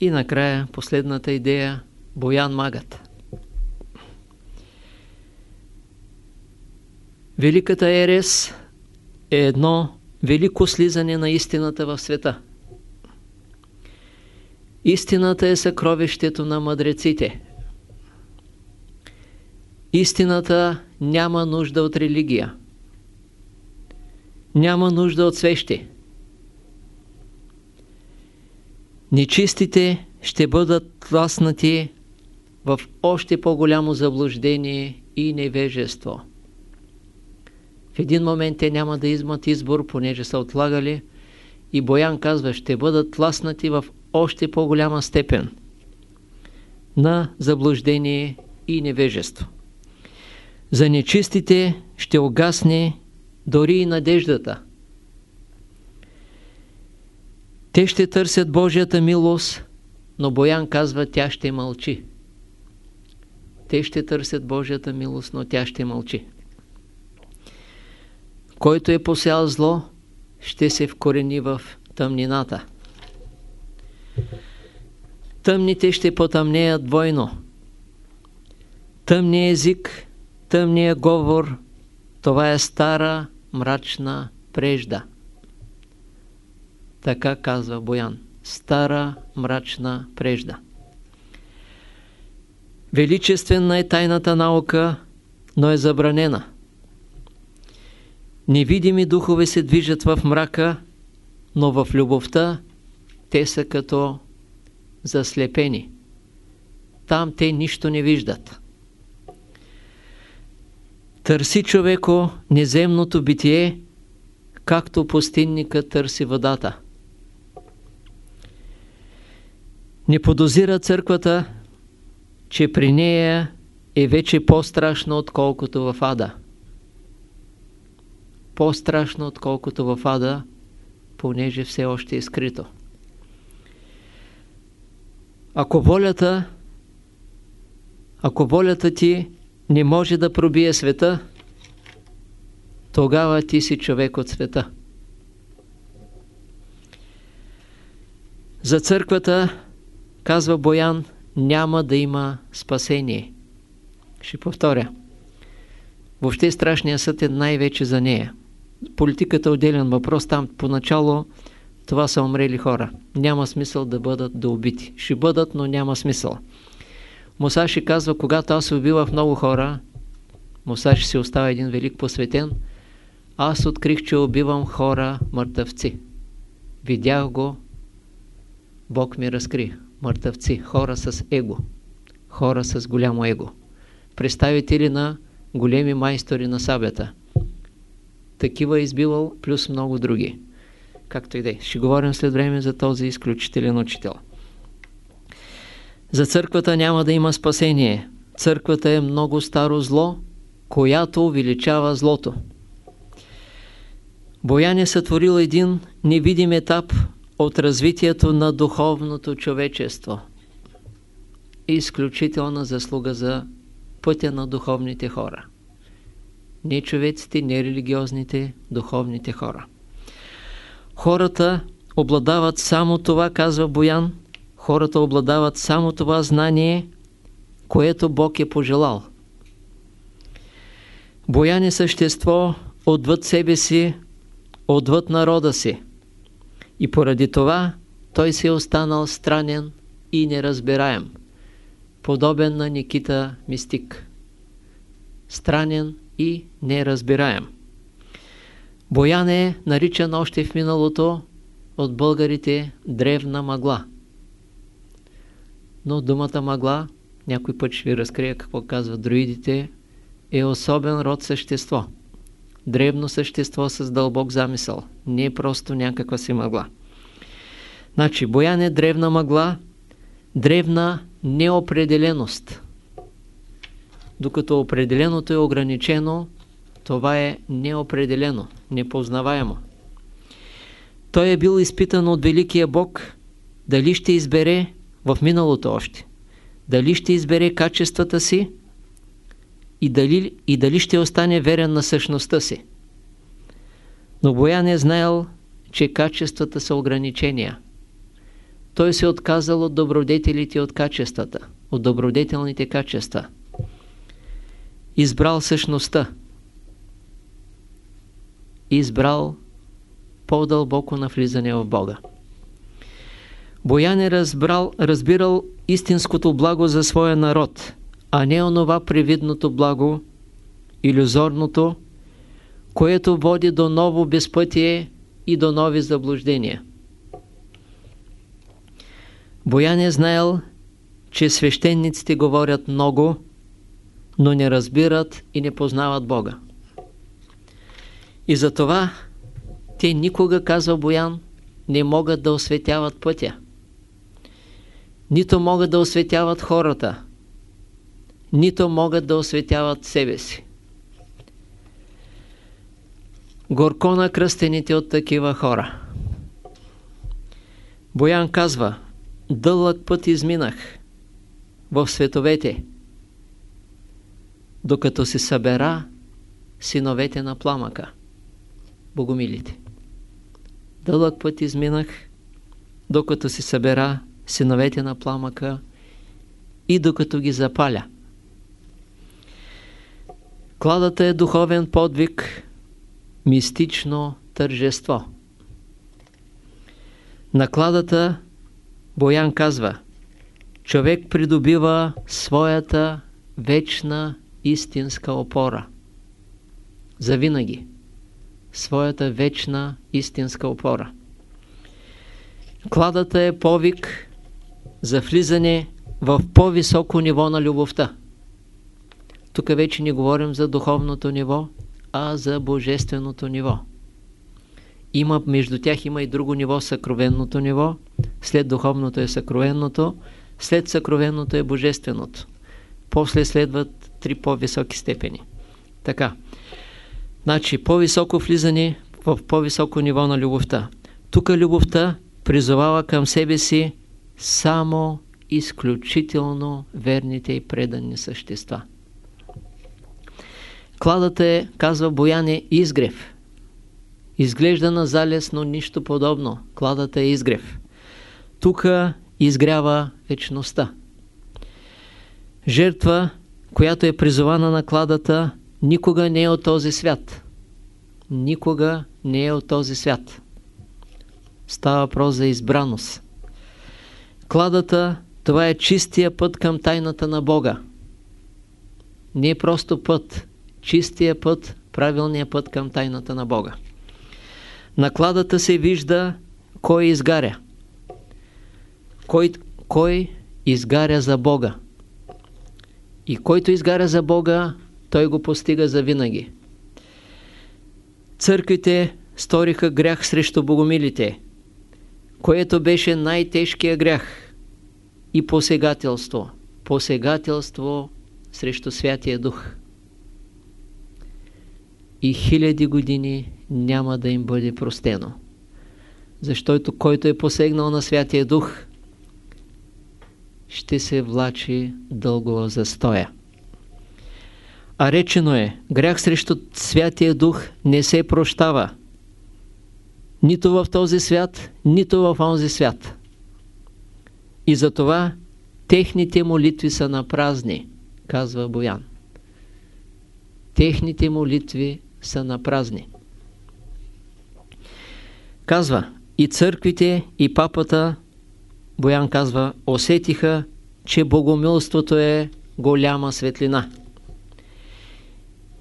И накрая последната идея – Боян Магът. Великата Ерес е едно велико слизане на истината в света. Истината е съкровището на мъдреците. Истината няма нужда от религия. Няма нужда от свещи. Нечистите ще бъдат тласнати в още по-голямо заблуждение и невежество. В един момент те няма да измат избор, понеже са отлагали и Боян казва, ще бъдат тласнати в още по-голяма степен на заблуждение и невежество. За нечистите ще огасне дори и надеждата. Те ще търсят Божията милост, но Боян казва, тя ще мълчи. Те ще търсят Божията милост, но тя ще мълчи. Който е посял зло, ще се вкорени в тъмнината. Тъмните ще потъмнеят двойно. Тъмният език, тъмният говор, това е стара, мрачна прежда. Така казва Боян. Стара, мрачна прежда. Величествена е тайната наука, но е забранена. Невидими духове се движат в мрака, но в любовта те са като заслепени. Там те нищо не виждат. Търси човеко неземното битие, както пустинника търси водата. Не подозира църквата, че при нея е вече по-страшно, отколкото в ада. По-страшно, отколкото в ада, понеже все още е скрито. Ако волята, ако волята ти не може да пробие света, тогава ти си човек от света. За църквата, казва Боян, няма да има спасение. Ще повторя. Въобще страшният съд е най-вече за нея. Политиката е отделен въпрос. Там поначало това са умрели хора. Няма смисъл да бъдат да убити. Ще бъдат, но няма смисъл. Мусаши казва, когато аз убивах много хора, Мусаши си остава един велик посветен, аз открих, че убивам хора мъртъвци. Видях го, Бог ми разкри. Мъртъвци, хора с его, хора с голямо его. Представители на големи майстори на сабята. Такива е избивал, плюс много други. Както и да е. Ще говорим след време за този изключителен учител. За църквата няма да има спасение. Църквата е много старо зло, която увеличава злото. Боян е сътворил един невидим етап от развитието на духовното човечество. Изключителна заслуга за пътя на духовните хора. Не човеците, не религиозните, духовните хора. Хората обладават само това, казва Боян, хората обладават само това знание, което Бог е пожелал. Боян е същество отвъд себе си, отвъд народа си. И поради това той се е останал странен и неразбираем, подобен на Никита Мистик. Странен и неразбираем. Боян е наричан още в миналото от българите древна мъгла. Но думата мъгла, някой път ще ви разкрия какво казват друидите, е особен род същество. Древно същество с дълбок замисъл. Не е просто някаква си мъгла. Значи, Боян е древна мъгла, древна неопределеност. Докато определеното е ограничено, това е неопределено, непознаваемо. Той е бил изпитан от Великия Бог, дали ще избере в миналото още, дали ще избере качествата си и дали, и дали ще остане верен на същността си. Но Боян е знаел, че качествата са ограничения. той се е отказал от добродетелите от качествата, от добродетелните качества. Избрал същността. Избрал по-дълбоко навлизане в Бога. Боян е разбрал, разбирал истинското благо за своя народ, а не онова привидното благо, иллюзорното, което води до ново безпътие и до нови заблуждения. Боян е знаел, че свещениците говорят много, но не разбират и не познават Бога. И затова те никога, казва Боян, не могат да осветяват пътя. Нито могат да осветяват хората, нито могат да осветяват себе си. Горко на кръстените от такива хора. Боян казва, дълъг път изминах в световете, докато се събера синовете на пламъка, богомилите. Дълъг път изминах, докато се събера синовете на пламъка и докато ги запаля. Кладата е духовен подвиг, мистично тържество. На кладата Боян казва, човек придобива своята вечна истинска опора. Завинаги. Своята вечна истинска опора. Кладата е повик за влизане в по-високо ниво на любовта. Тук вече не говорим за духовното ниво, а за божественото ниво. Има, между тях има и друго ниво, съкровенното ниво, след духовното е съкровенното, след съкровенното е божественото. После следват три по-високи степени. Така. Значи, по-високо влизане в по-високо ниво на любовта. Тук любовта призовава към себе си само изключително верните и преданни същества. Кладата е, казва Бояне, изгрев. Изглежда на залез, но нищо подобно. Кладата е изгрев. Тук изгрява вечността. Жертва, която е призована на кладата, никога не е от този свят. Никога не е от този свят. Става въпрос за избраност. Кладата, това е чистия път към тайната на Бога. Не е просто път, чистия път, правилния път към тайната на Бога. На кладата се вижда кой изгаря. Кой, кой изгаря за Бога. И който изгаря за Бога, той го постига за винаги. Църквите сториха грях срещу богомилите, което беше най-тежкия грях и посегателство. Посегателство срещу Святия Дух. И хиляди години няма да им бъде простено. Защото който е посегнал на Святия Дух, ще се влачи дълго застоя. А речено е, грях срещу Святия Дух не се прощава. Нито в този свят, нито в онзи свят. И затова техните молитви са на празни, казва Боян. Техните молитви са на празни. Казва, и църквите, и папата Боян казва, усетиха, че богомилството е голяма светлина.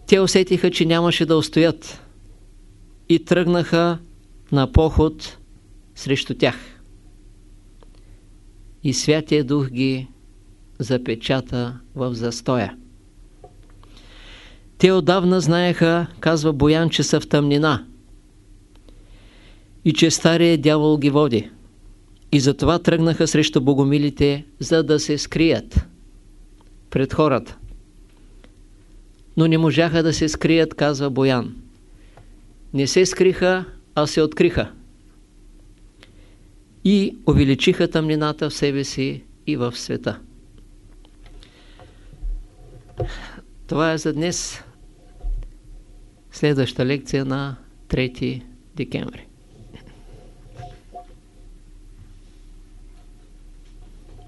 Те усетиха, че нямаше да устоят и тръгнаха на поход срещу тях. И Святия Дух ги запечата в застоя. Те отдавна знаеха, казва Боян, че са в тъмнина и че стария дявол ги води. И затова тръгнаха срещу богомилите, за да се скрият пред хората. Но не можаха да се скрият, казва Боян. Не се скриха, а се откриха. И увеличиха тъмнината в себе си и в света. Това е за днес. Следваща лекция на 3 декември.